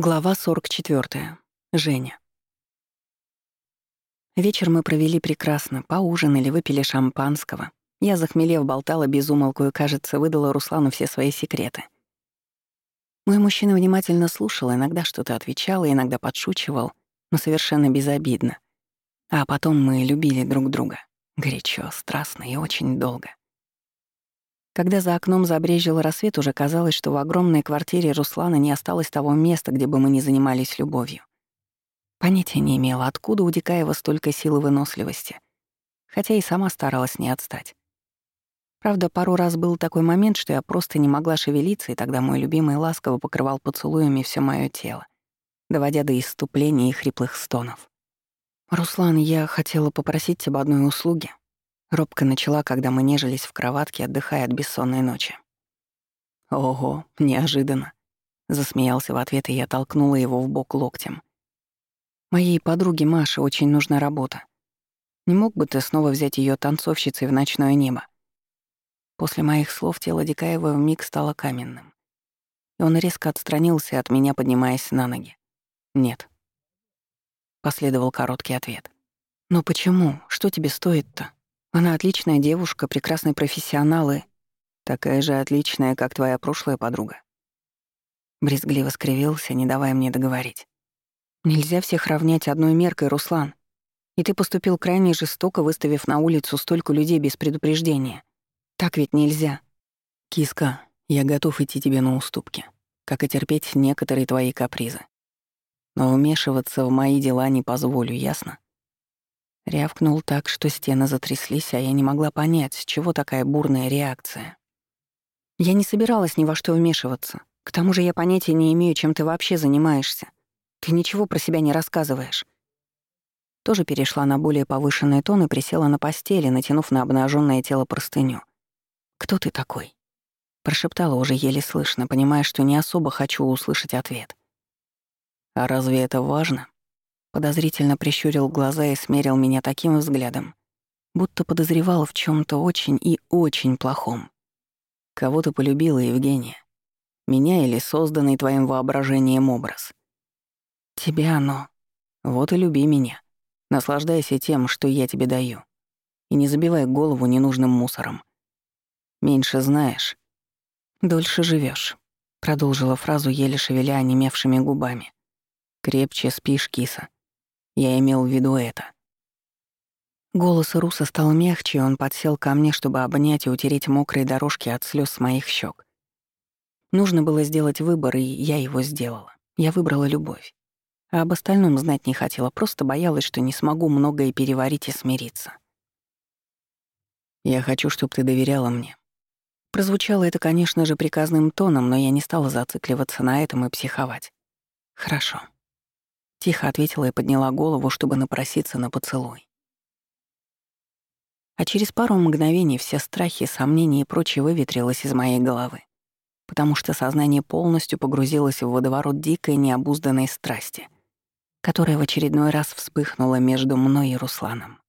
Глава 44. Женя. Вечер мы провели прекрасно, поужинали, выпили шампанского. Я, захмелев, болтала без и, кажется, выдала Руслану все свои секреты. Мой мужчина внимательно слушал, иногда что-то отвечал, иногда подшучивал, но совершенно безобидно. А потом мы любили друг друга. Горячо, страстно и очень долго. Когда за окном забрежил рассвет, уже казалось, что в огромной квартире Руслана не осталось того места, где бы мы ни занимались любовью. Понятия не имела, откуда у Дикаева столько силы выносливости, хотя и сама старалась не отстать. Правда, пару раз был такой момент, что я просто не могла шевелиться, и тогда мой любимый ласково покрывал поцелуями все мое тело, доводя до иступления и хриплых стонов. «Руслан, я хотела попросить тебя одной услуги», Робко начала, когда мы нежились в кроватке, отдыхая от бессонной ночи. «Ого, неожиданно!» Засмеялся в ответ, и я толкнула его в бок локтем. «Моей подруге Маше очень нужна работа. Не мог бы ты снова взять ее танцовщицей в ночное небо?» После моих слов тело Дикаева вмиг стало каменным. И он резко отстранился от меня, поднимаясь на ноги. «Нет». Последовал короткий ответ. «Но почему? Что тебе стоит-то?» Она отличная девушка, прекрасный профессионал и... Такая же отличная, как твоя прошлая подруга. Брезгливо скривился, не давая мне договорить. Нельзя всех равнять одной меркой, Руслан. И ты поступил крайне жестоко, выставив на улицу столько людей без предупреждения. Так ведь нельзя. Киска, я готов идти тебе на уступки, как и терпеть некоторые твои капризы. Но вмешиваться в мои дела не позволю, ясно? Рявкнул так, что стены затряслись, а я не могла понять, с чего такая бурная реакция. Я не собиралась ни во что вмешиваться. К тому же я понятия не имею, чем ты вообще занимаешься. Ты ничего про себя не рассказываешь. Тоже перешла на более повышенный тон и присела на постели, натянув на обнаженное тело простыню. «Кто ты такой?» Прошептала уже еле слышно, понимая, что не особо хочу услышать ответ. «А разве это важно?» Подозрительно прищурил глаза и смерил меня таким взглядом, будто подозревал в чем то очень и очень плохом. Кого ты полюбила, Евгения? Меня или созданный твоим воображением образ? Тебя оно. Вот и люби меня. Наслаждайся тем, что я тебе даю. И не забивай голову ненужным мусором. Меньше знаешь, дольше живешь. продолжила фразу, еле шевеля онемевшими губами. Крепче спишь, киса. Я имел в виду это. Голос Руса стал мягче, и он подсел ко мне, чтобы обнять и утереть мокрые дорожки от слез с моих щек. Нужно было сделать выбор, и я его сделала. Я выбрала любовь. А об остальном знать не хотела, просто боялась, что не смогу многое переварить и смириться. «Я хочу, чтобы ты доверяла мне». Прозвучало это, конечно же, приказным тоном, но я не стала зацикливаться на этом и психовать. «Хорошо». Тихо ответила и подняла голову, чтобы напроситься на поцелуй. А через пару мгновений все страхи, сомнения и прочее выветрилось из моей головы, потому что сознание полностью погрузилось в водоворот дикой необузданной страсти, которая в очередной раз вспыхнула между мной и Русланом.